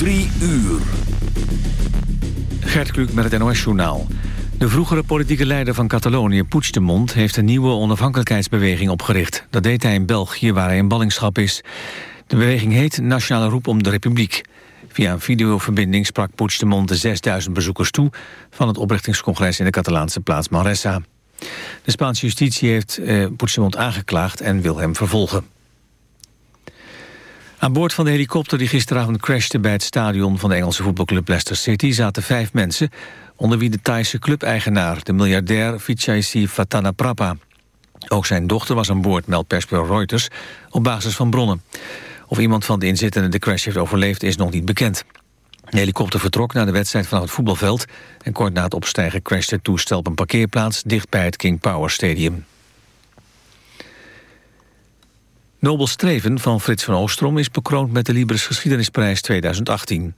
Drie uur. Gert Kluk met het NOS-journaal. De vroegere politieke leider van Catalonië, Puigdemont... heeft een nieuwe onafhankelijkheidsbeweging opgericht. Dat deed hij in België, waar hij in ballingschap is. De beweging heet Nationale Roep om de Republiek. Via een videoverbinding sprak Puigdemont de 6000 bezoekers toe... van het oprichtingscongres in de Catalaanse plaats Manresa. De Spaanse justitie heeft eh, Puigdemont aangeklaagd en wil hem vervolgen. Aan boord van de helikopter die gisteravond crashte bij het stadion van de Engelse voetbalclub Leicester City zaten vijf mensen, onder wie de Thaise clubeigenaar, de miljardair Vichai Fatana Prapa. Ook zijn dochter was aan boord, meldt persbureau Reuters, op basis van bronnen. Of iemand van de inzittenden de crash heeft overleefd is nog niet bekend. De helikopter vertrok naar de wedstrijd vanaf het voetbalveld... en kort na het opstijgen crashte het toestel op een parkeerplaats... dicht bij het King Power Stadium. Nobel Streven van Frits van Oostrom is bekroond met de Libris Geschiedenisprijs 2018.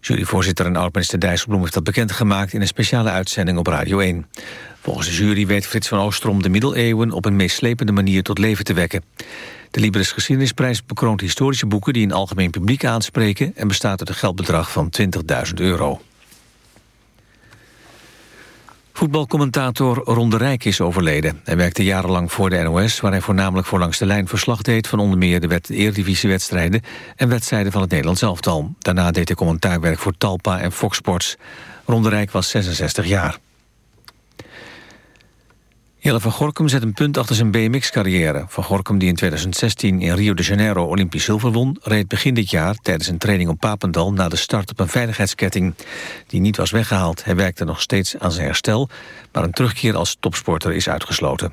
Juryvoorzitter en oud-minister Dijsselbloem heeft dat bekendgemaakt... in een speciale uitzending op Radio 1. Volgens de jury weet Frits van Oostrom de middeleeuwen... op een meeslepende manier tot leven te wekken. De Libris Geschiedenisprijs bekroont historische boeken... die een algemeen publiek aanspreken... en bestaat uit een geldbedrag van 20.000 euro. Voetbalcommentator Ron de Rijk is overleden. Hij werkte jarenlang voor de NOS... waar hij voornamelijk voor langs de lijn verslag deed... van onder meer de Eerdivisiewedstrijden... en wedstrijden van het Nederlands elftal. Daarna deed hij commentaarwerk voor Talpa en Fox Sports. Ron de Rijk was 66 jaar. Jelle van Gorkum zet een punt achter zijn BMX-carrière. Van Gorkum, die in 2016 in Rio de Janeiro Olympisch zilver won... reed begin dit jaar tijdens een training op Papendal... na de start op een veiligheidsketting die niet was weggehaald. Hij werkte nog steeds aan zijn herstel... maar een terugkeer als topsporter is uitgesloten.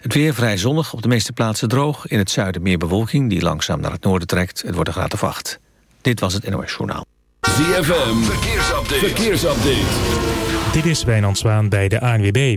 Het weer vrij zonnig, op de meeste plaatsen droog. In het zuiden meer bewolking die langzaam naar het noorden trekt. Het wordt een graad of acht. Dit was het NOS Journaal. ZFM, verkeersupdate. verkeersupdate. Dit is Wijnand Zwaan bij de ANWB.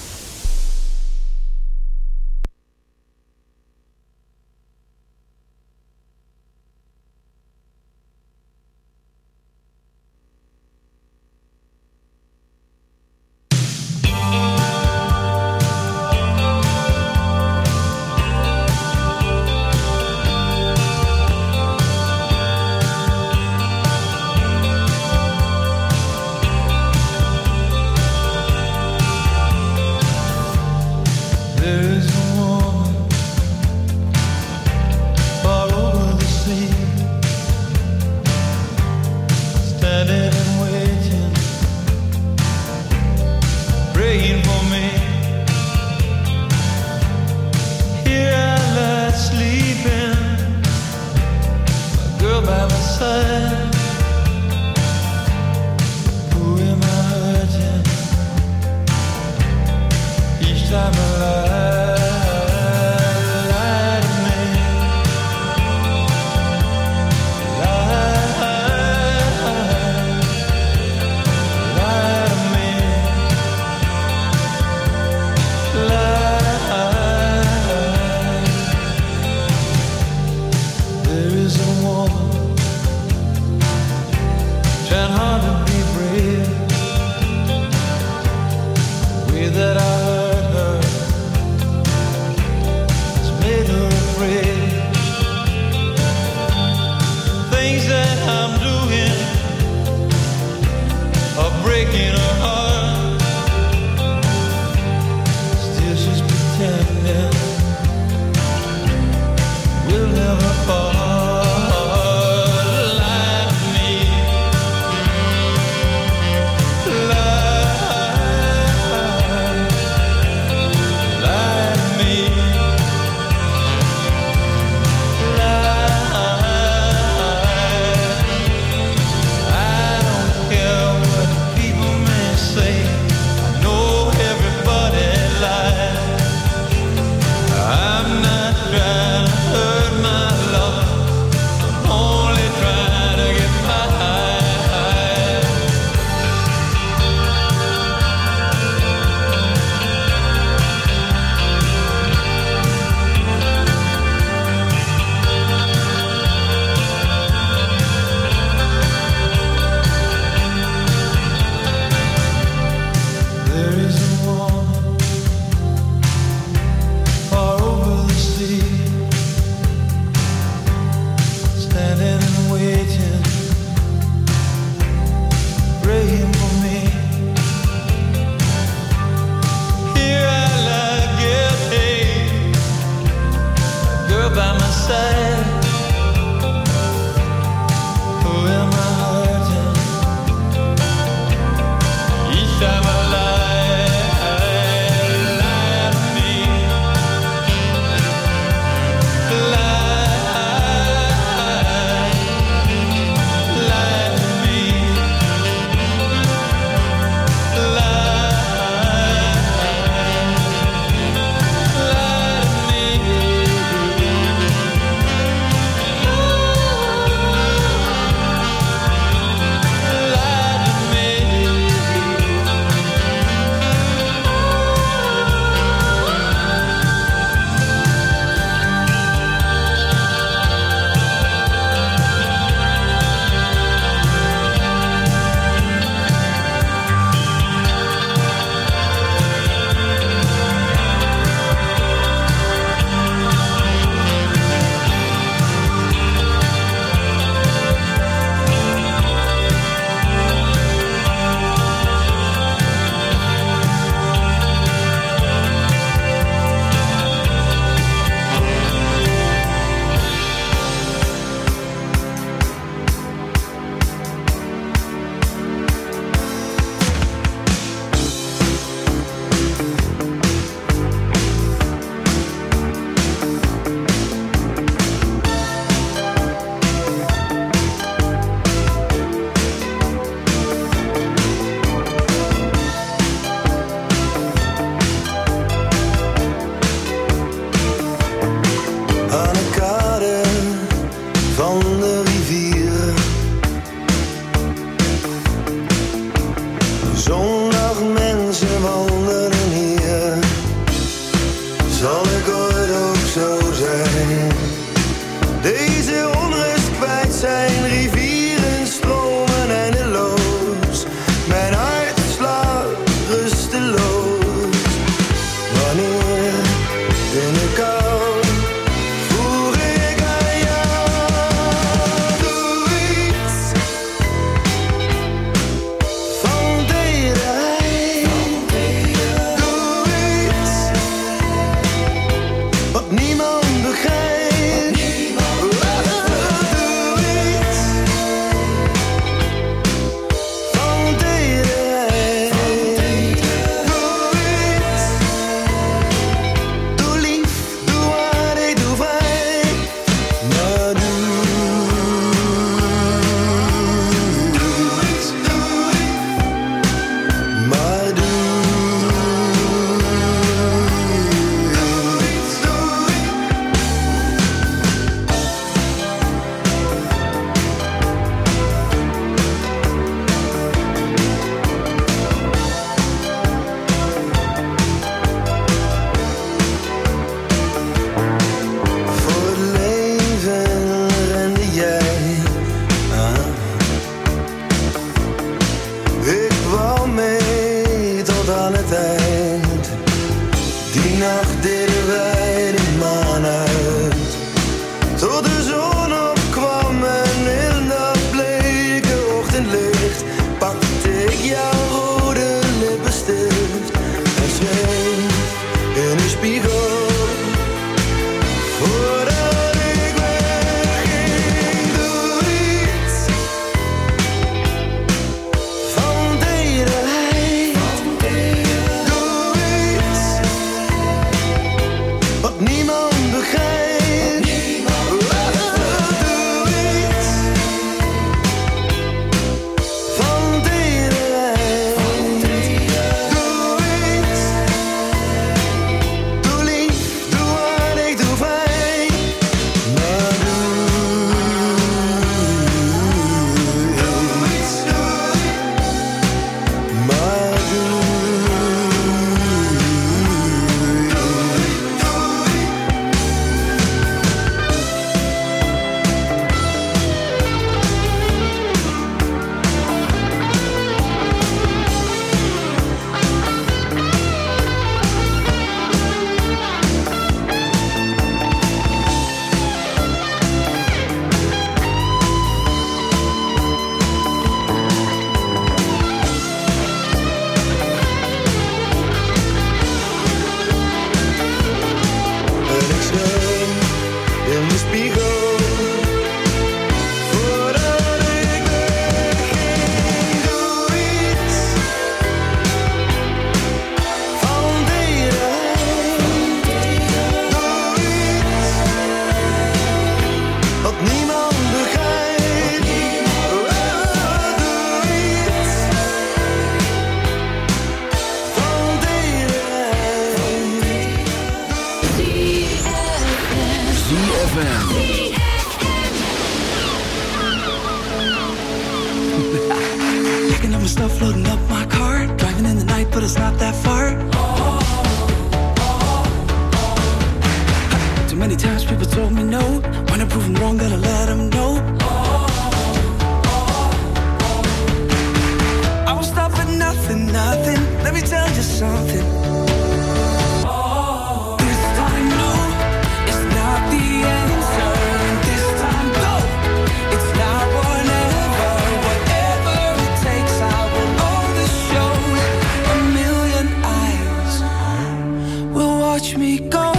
watch me go.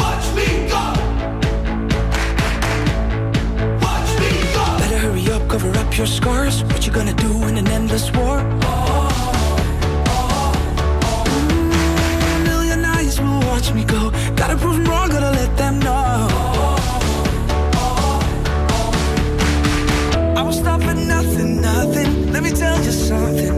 Watch me go. Watch me go. Better hurry up, cover up your scars. What you gonna do in an endless war? Million eyes will watch me go. Gotta prove them wrong, gotta let them know. I won't stop at nothing, nothing. Let me tell you something.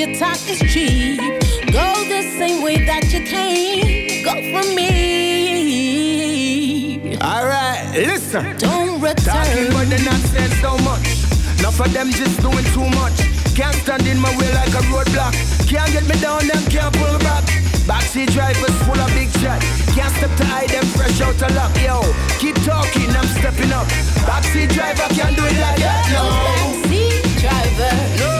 your talk is cheap. Go the same way that you came. Go for me. Alright, listen. Don't return. Talking but they're not saying so much. Enough of them just doing too much. Can't stand in my way like a roadblock. Can't get me down, and can't pull back. Backseat drivers full of big chat. Can't step to hide them fresh out of luck. Yo, keep talking, I'm stepping up. Backseat driver can't do it like that. No. Backseat driver, no.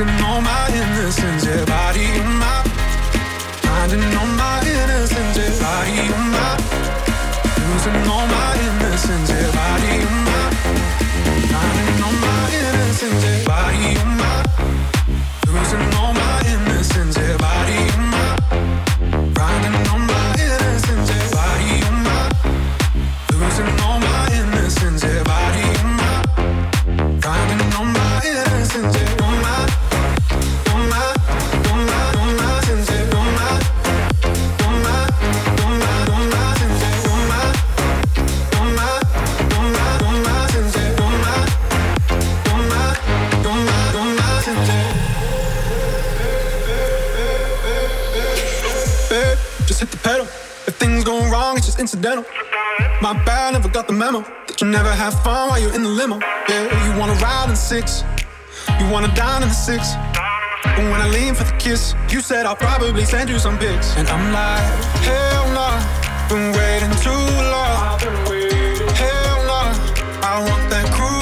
wasting all my innocence, yeah Never got the memo that you never have fun while you're in the limo. Yeah, you wanna ride in the six, you wanna dine in the six. But when I lean for the kiss, you said I'll probably send you some pics, and I'm like, hell no, nah, been waiting too long. Hell no, nah, I want that cruise.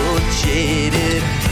you're jaded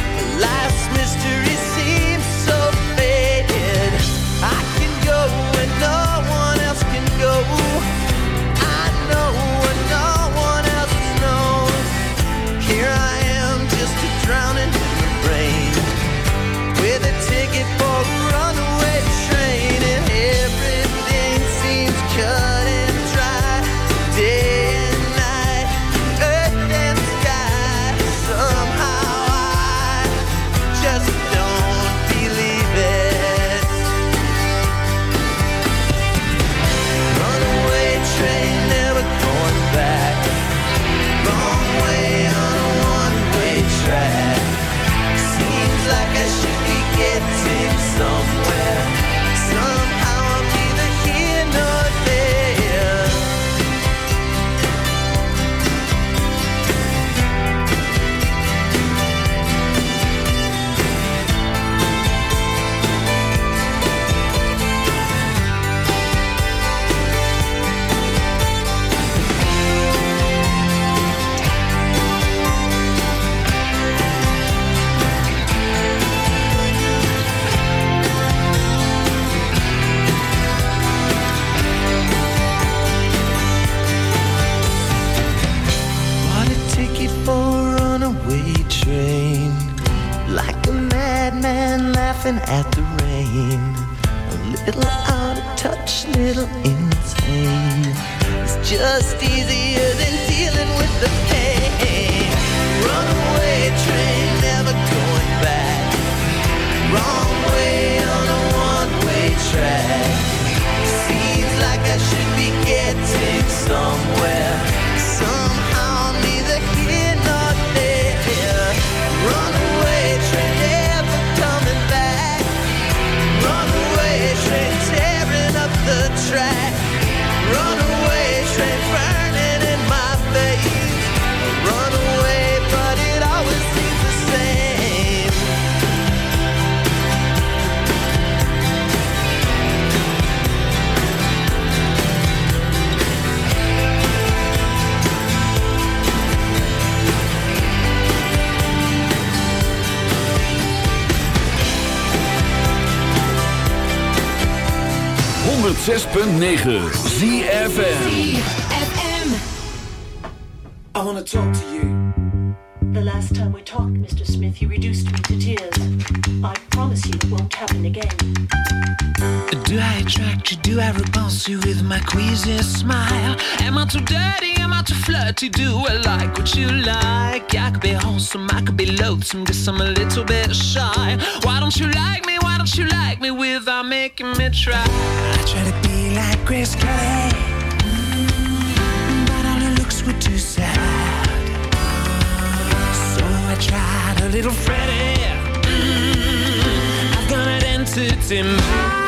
ZFM. I want to talk to you. The last time we talked, Mr. Smith, you reduced me to tears. I promise you it won't happen again. Do I attract you? Do I repulse you with my queasy smile? Am I too dirty? Am I too flirty? Do I like what you like? I could be wholesome, I could be loathsome, guess I'm a little bit shy. Why don't you like me? Why don't you like me without making me try? I try to be like Grace Kelly, mm, but all her looks were too sad. So I tried a little Freddie. Mm, I've got an entity.